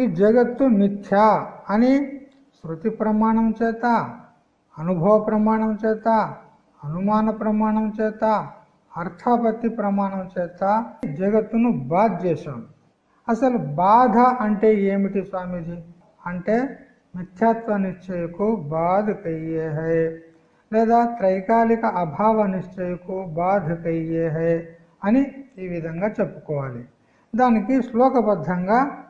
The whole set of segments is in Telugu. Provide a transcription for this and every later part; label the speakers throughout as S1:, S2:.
S1: ఈ జగత్తు మిథ్యా అని శృతి ప్రమాణం చేత అనుభవ ప్రమాణం చేత అనుమాన ప్రమాణం చేత అర్థాపత్తి ప్రమాణం చేత జగత్తును బాధ చేశాం. అసలు బాధ అంటే ఏమిటి స్వామీజీ? అంటే మిథ్యాత్వ నిశ్చయకు బాధ కయ్యే హై లేదా త్రైకాలిక అభావ నిశ్చయకు బాధ కయ్యే హై అని ఈ విధంగా చెప్పుకోవాలి. దానికి శ్లోకబద్ధంగా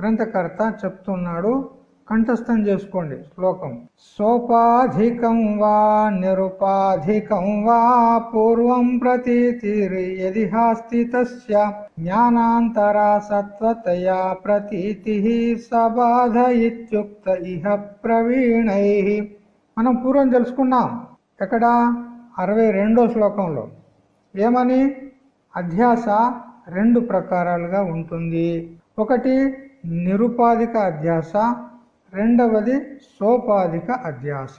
S1: గ్రంథకర్త చెప్తున్నాడు కంఠస్థం చేసుకోండి శ్లోకం. సోపాధికం వా నిరుపాధికం వా పూర్వం ప్రతీతిర్యది హాస్తి జ్ఞానాంతరా సత్వతయా ప్రతీతి సబాధ ఇత్యుక్త ఇహ ప్రవీణై. మనం పూర్వం తెలుసుకున్నాం ఎక్కడ? అరవై రెండో శ్లోకంలో. ఏమని? అధ్యాస రెండు ప్రకారాలుగా ఉంటుంది. ఒకటి నిరుపాధిక అధ్యాస రెండవది సోపాధిక అధ్యాస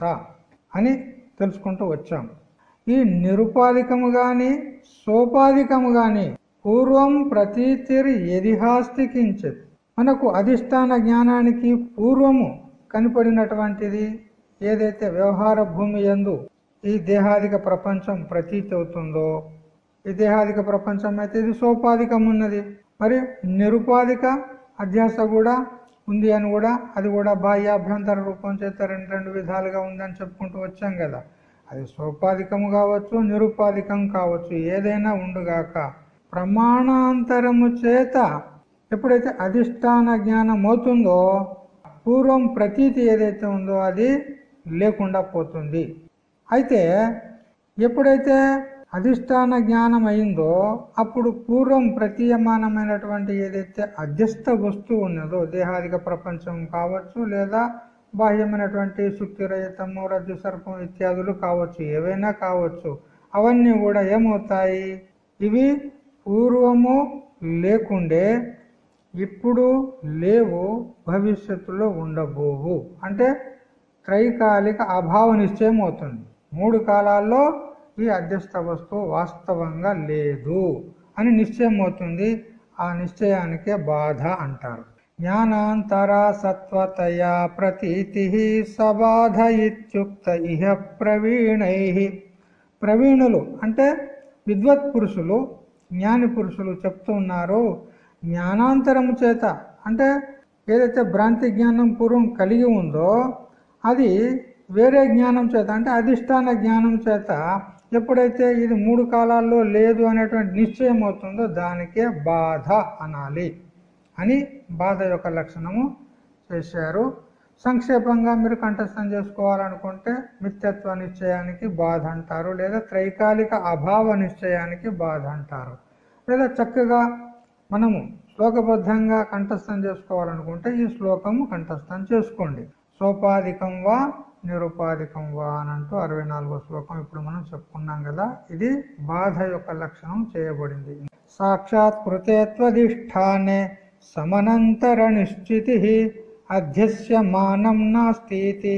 S1: అని తెలుసుకుంటూ వచ్చాం. ఈ నిరుపాధికము గాని సోపాధికము గాని పూర్వం ప్రతీతిరి ఎదిహాస్తి కించిత్ మనకు అధిష్టాన జ్ఞానానికి పూర్వము కనపడినటువంటిది ఏదైతే వ్యవహార భూమి ఎందు ఈ దేహాదిక ప్రపంచం ప్రతీతి అవుతుందో ఈ దేహాదిక ప్రపంచం అయితే ఇది సోపాధికం ఉన్నది మరి నిరుపాధిక అధ్యాస కూడా ఉంది అని కూడా అది కూడా బాహ్యాభ్యంతర రూపం చేత రెండు రెండు విధాలుగా ఉందని చెప్పుకుంటూ వచ్చాం కదా. అది సోపాధికము కావచ్చు నిరుపాధికం కావచ్చు ఏదైనా ఉండుగాక ప్రమాణాంతరము చేత ఎప్పుడైతే అధిష్టాన జ్ఞానం అవుతుందో పూర్వం ప్రతీతి ఏదైతే ఉందో అది లేకుండా పోతుంది. అయితే ఎప్పుడైతే అధిష్టాన జ్ఞానం అయిందో అప్పుడు పూర్వం ప్రతీయమానమైనటువంటి ఏదైతే అధ్యస్థ వస్తువు ఉన్నదో దేహాదిక ప్రపంచం కావచ్చు లేదా బాహ్యమైనటువంటి శుక్తిరహితము రజ్జు సర్పం ఇత్యాదులు కావచ్చు ఏవైనా కావచ్చు అవన్నీ కూడా ఏమవుతాయి? ఇవి పూర్వము లేకుండే ఇప్పుడు లేవు భవిష్యత్తులో ఉండబోవు. అంటే త్రైకాలిక అభావ నిశ్చయం అవుతుంది మూడు కాలాల్లో ఈ అధ్యస్థ వస్తువు వాస్తవంగా లేదు అని నిశ్చయం అవుతుంది ఆ నిశ్చయానికే బాధ అంటారు. జ్ఞానాంతరా సత్వతయా ప్రతీతి సబాధ ఇత్యుక్త ఇహ ప్రవీణై. ప్రవీణులు అంటే విద్వత్ పురుషులు జ్ఞాని పురుషులు చెప్తూ ఉన్నారు. జ్ఞానాంతరము చేత అంటే ఏదైతే భ్రాంతి జ్ఞానం పూర్వం కలిగి ఉందో అది వేరే జ్ఞానం చేత అంటే అధిష్టాన జ్ఞానం చేత ఎప్పుడైతే ఇది మూడు కాలాల్లో లేదు అనేటువంటి నిశ్చయం అవుతుందో దానికే బాధ అనాలి అని బాధ యొక్క లక్షణము చేశారు. సంక్షేపంగా మీరు కంఠస్థం చేసుకోవాలనుకుంటే మిత్యత్వ నిశ్చయానికి బాధ అంటారు లేదా త్రైకాలిక అభావ నిశ్చయానికి బాధ అంటారు. లేదా చక్కగా మనము శ్లోకబద్ధంగా కంఠస్థం చేసుకోవాలనుకుంటే ఈ శ్లోకము కంఠస్థం చేసుకోండి. సోపాధికం వా నిరుపాధికం వా అని అంటూ అరవై నాలుగో శ్లోకం ఇప్పుడు మనం చెప్పుకున్నాం కదా. ఇది బాధ యొక్క లక్షణం చేయబడింది. సాక్షాత్ కృతేత్వధిష్టానే సమనంతర నిశ్చితి అధ్యస్య మానం నాస్తి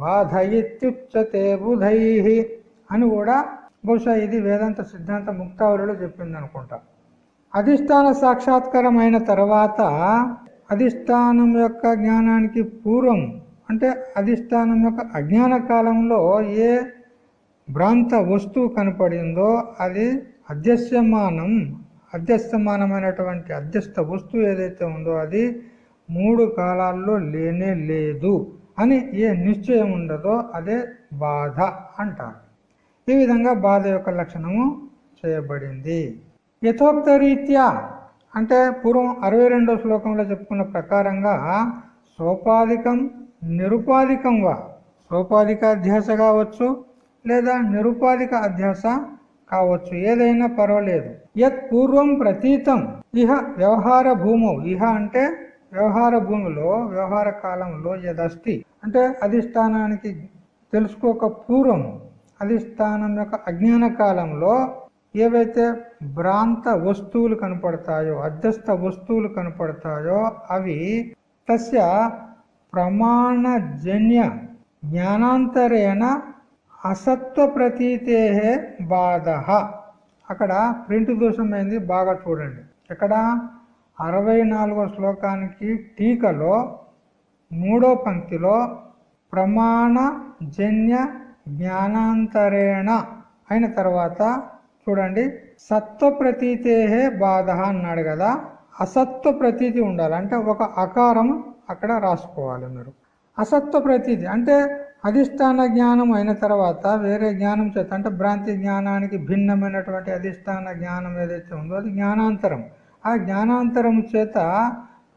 S1: బాధ ఇత్యుచ్యతే బుధై అని కూడా బహుశా ఇది వేదాంత సిద్ధాంత ముక్తావళిలో చెప్పింది అనుకుంటా అధిష్టాన సాక్షాత్కరమైన తర్వాత అధిష్టానం యొక్క జ్ఞానానికి పూర్వం అంటే అధిష్టానం యొక్క అజ్ఞాన కాలంలో ఏ భ్రాంత వస్తువు కనపడిందో అది అధ్యస్యమానం అధ్యస్థమానమైనటువంటి అధ్యస్థ వస్తువు ఏదైతే ఉందో అది మూడు కాలాల్లో లేనే లేదు అని ఏ నిశ్చయం ఉండదో అదే బాధ అంటారు. ఈ విధంగా బాధ యొక్క లక్షణము చేయబడింది. యథోక్త రీత్యా అంటే పూర్వం అరవై రెండో శ్లోకంలో చెప్పుకున్న ప్రకారంగా సోపాధికం నిరుపాధికంగా సోపాధిక అధ్యాస కావచ్చు లేదా నిరుపాధిక అధ్యాస కావచ్చు. ఏదైనా పర్వాలేదు. యత్ పూర్వం ప్రతీతం ఇహ వ్యవహార భూము. ఇహ అంటే వ్యవహార భూమిలో వ్యవహార కాలంలో యదస్తి. అంటే అధిష్టానానికి తెలుసుకోక పూర్వం అధిష్టానం యొక్క అజ్ఞాన కాలంలో ఏవైతే భ్రాంత వస్తువులు కనపడతాయో అధ్యస్థ వస్తువులు కనపడతాయో అవి తస్య ప్రమాణజన్య జ్ఞానాంతరేణ అసత్వ ప్రతీతేహే బాధ. అక్కడ ప్రింట్ దోషమైంది బాగా చూడండి. ఇక్కడ అరవై నాలుగో శ్లోకానికి టీకలో మూడో పంక్తిలో ప్రమాణ జన్య జ్ఞానాంతరేణ అయిన తర్వాత చూడండి సత్వ ప్రతీతేహే బాధ అన్నాడు కదా. అసత్వ ప్రతీతి ఉండాలి. అంటే ఒక అకారం అక్కడ రాసుకోవాలి మీరు అసత్వ ప్రతీతి అంటే అధిష్టాన జ్ఞానం అయిన తర్వాత వేరే జ్ఞానం చేత అంటే భ్రాంతి జ్ఞానానికి భిన్నమైనటువంటి అధిష్టాన జ్ఞానం ఏదైతే ఉందో అది జ్ఞానాంతరం. ఆ జ్ఞానాంతరం చేత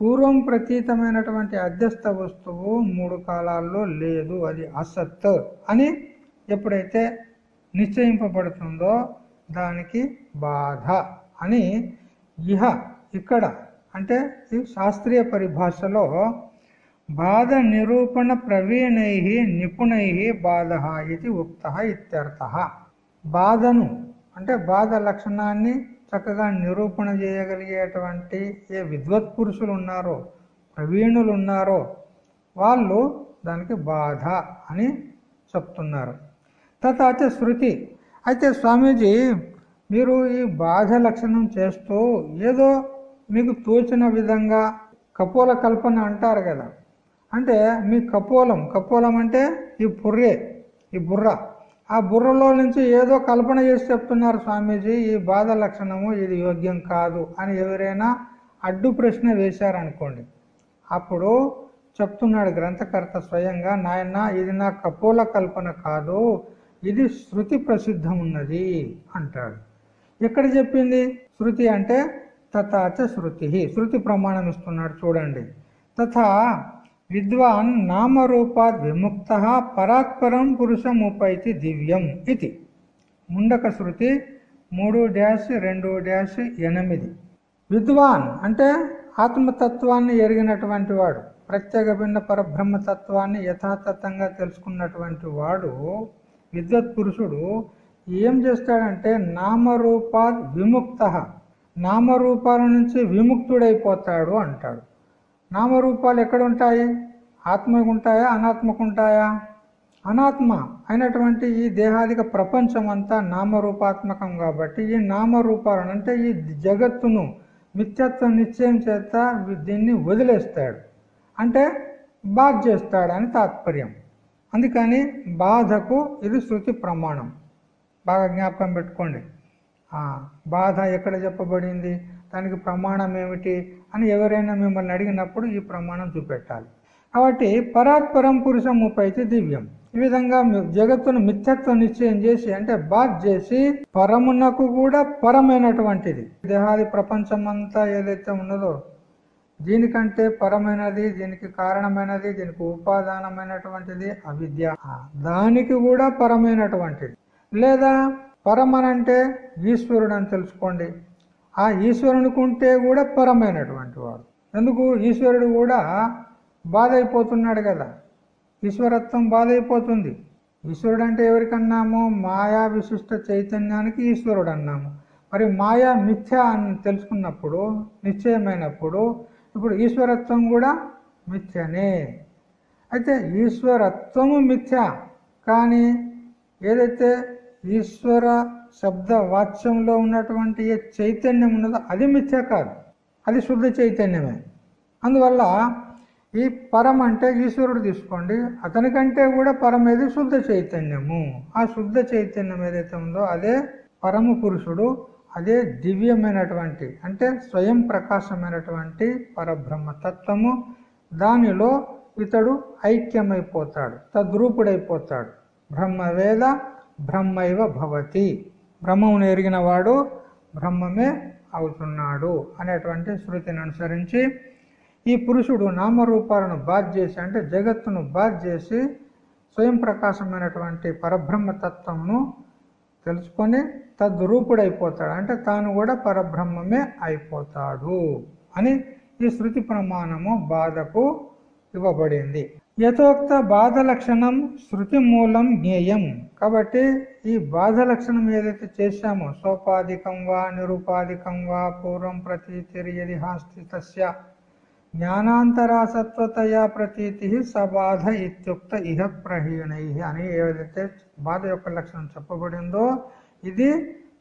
S1: పూర్వం ప్రతీతమైనటువంటి అధ్యస్థ వస్తువు మూడు కాలాల్లో లేదు అది అసత్ అని ఎప్పుడైతే నిశ్చయింపబడుతుందో దానికి బాధ అని ఇహ ఇక్కడ అంటే ఈ శాస్త్రీయ పరిభాషలో బాధ నిరూపణ ప్రవీణై నిపుణై బాధ ఇది ఉక్త ఇత్యర్థ. బాధను అంటే బాధ లక్షణాన్ని చక్కగా నిరూపణ చేయగలిగేటువంటి ఏ విద్వత్ పురుషులు ఉన్నారో ప్రవీణులు ఉన్నారో వాళ్ళు దానికి బాధ అని చెప్తున్నారు. తథాచ శృతి అయితే స్వామీజీ మీరు ఈ బాధ లక్షణం చేస్తూ ఏదో మీకు తోచిన విధంగా కపోల కల్పన అంటారు కదా. అంటే మీ కపోలం కపోలం అంటే ఈ పుర్రే ఈ బుర్ర. ఆ బుర్రలో నుంచి ఏదో కల్పన చేసి చెప్తున్నారు స్వామీజీ ఈ బాధ లక్షణము ఇది యోగ్యం కాదు అని ఎవరైనా అడ్డు ప్రశ్న వేశారనుకోండి. అప్పుడు చెప్తున్నాడు గ్రంథకర్త స్వయంగా నాయన ఇది నా కపోల కల్పన కాదు ఇది శృతి ప్రసిద్ధం ఉన్నది అంటాడు. ఎక్కడ చెప్పింది? శృతి అంటే తథాచ శృతి. శృతి ప్రమాణం ఇస్తున్నాడు చూడండి. తథా విద్వాన్ నామరూపాద్ విముక్త పరాత్పరం పురుషముపైతి దివ్యం ఇది. ముండక శృతి మూడు డ్యాష్ రెండు డ్యాష్ ఎనిమిది. విద్వాన్ అంటే ఆత్మతత్వాన్ని ఎరిగినటువంటి వాడు. ప్రత్యేక భిన్న పరబ్రహ్మతత్వాన్ని యథాతథంగా తెలుసుకున్నటువంటి వాడు విద్వత్ పురుషుడు ఏం చేస్తాడంటే నామరూపాద్ విముక్త నామరూపాల నుంచి విముక్తుడైపోతాడు అంటాడు. నామరూపాలు ఎక్కడ ఉంటాయి ఆత్మకు ఉంటాయా అనాత్మకు ఉంటాయా అనాత్మ అయినటువంటి ఈ దేహాదిక ప్రపంచం అంతా నామరూపాత్మకం కాబట్టి ఈ నామరూపాలను అంటే ఈ జగత్తును మిథ్యత్వం నిశ్చయం చేత దీన్ని వదిలేస్తాడు. అంటే బాధ చేస్తాడని అని తాత్పర్యం. అందుకని బాధకు ఇది శృతి ప్రమాణం. బాగా జ్ఞాపకం పెట్టుకోండి. బాధ ఎక్కడ చెప్పబడింది? దానికి ప్రమాణం ఏమిటి? అని ఎవరైనా మిమ్మల్ని అడిగినప్పుడు ఈ ప్రమాణం చూపెట్టాలి. కాబట్టి పరాత్పరం పురుషం ముప్పైతే దివ్యం. ఈ విధంగా జగత్తును మిథ్యత్వం నిశ్చయం చేసి అంటే బాధ చేసి పరమునకు కూడా పరమైనటువంటిది. దేహాది ప్రపంచం అంతా ఏదైతే ఉన్నదో దీనికంటే పరమైనది దీనికి కారణమైనది దీనికి ఉపాదానమైనటువంటిది అవిద్య. దానికి కూడా పరమైనటువంటిది. లేదా పరమనంటే ఈశ్వరుడు అని తెలుసుకోండి. ఆ ఈశ్వరునికి కూడా పరమైనటువంటి వాడు. ఎందుకు? ఈశ్వరుడు కూడా బాధ అయిపోతున్నాడు కదా. ఈశ్వరత్వం బాధ అయిపోతుంది ఈశ్వరుడు అంటే ఎవరికన్నాము? మాయా విశిష్ట చైతన్యానికి ఈశ్వరుడు అన్నాము మరి మాయా మిథ్య అని తెలుసుకున్నప్పుడు నిశ్చయమైనప్పుడు ఇప్పుడు ఈశ్వరత్వం కూడా మిథ్యనే. అయితే ఈశ్వరత్వము మిథ్య. కానీ ఏదైతే ఈశ్వర శబ్ద వాచ్యంలో ఉన్నటువంటి ఏ చైతన్యం ఉన్నదో అది మిథ్య కాదు. అది శుద్ధ చైతన్యమే. అందువల్ల ఈ పరం అంటే ఈశ్వరుడు తీసుకోండి అతనికంటే కూడా పరం ఏది? శుద్ధ చైతన్యము. ఆ శుద్ధ చైతన్యం ఏదైతే ఉందో అదే పరమ పురుషుడు అదే దివ్యమైనటువంటి అంటే స్వయం ప్రకాశమైనటువంటి పరబ్రహ్మ తత్వము దానిలో ఇతడు ఐక్యమైపోతాడు తద్రూపుడైపోతాడు. బ్రహ్మవేద బ్రహ్మైవ భవతి. బ్రహ్మమును ఎరిగిన వాడు బ్రహ్మమే అవుతున్నాడు అనేటువంటి శృతిని అనుసరించి ఈ పురుషుడు నామరూపాలను బాధ్ చేసి అంటే జగత్తును బాధ్ చేసి స్వయం ప్రకాశమైనటువంటి పరబ్రహ్మతత్వమును తెలుసుకొని తద్రూపుడైపోతాడు. అంటే తాను కూడా పరబ్రహ్మమే అయిపోతాడు అని ఈ శృతి ప్రమాణము బాధకు ఇవ్వబడింది. యథోక్త బాధ లక్షణం శృతి మూలం జ్ఞేయం. కాబట్టి ఈ బాధ లక్షణం ఏదైతే చేశామో సోపాధికం వా నిరుపాధికం వా పూర్వం ప్రతీతిర్యది హాస్తి తస్య జ్ఞానాంతరాసత్వతయా ప్రతీతి సబాధ ఇత్యుక్త ఇహ ప్రహీణై అని ఏదైతే బాధ యొక్క లక్షణం చెప్పబడిందో ఇది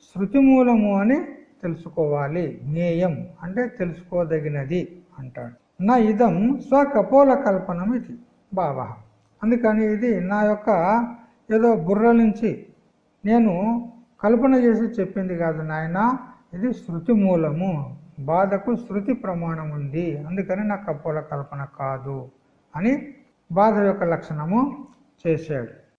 S1: శృతి మూలము అని తెలుసుకోవాలి. జ్ఞేయం అంటే తెలుసుకోదగినది అంటాడు. నా ఇదం స్వకపోల కల్పనం ఇది భావ. అందుకని ఇది నా యొక్క ఏదో బుర్ర నుంచి నేను కల్పన చేసి చెప్పింది కాదు నాయన ఇది శృతి మూలము. బాధకు శృతి ప్రమాణం ఉంది. అందుకని నా కపోల కల్పన కాదు అని బాధ యొక్క లక్షణము చేశాడు.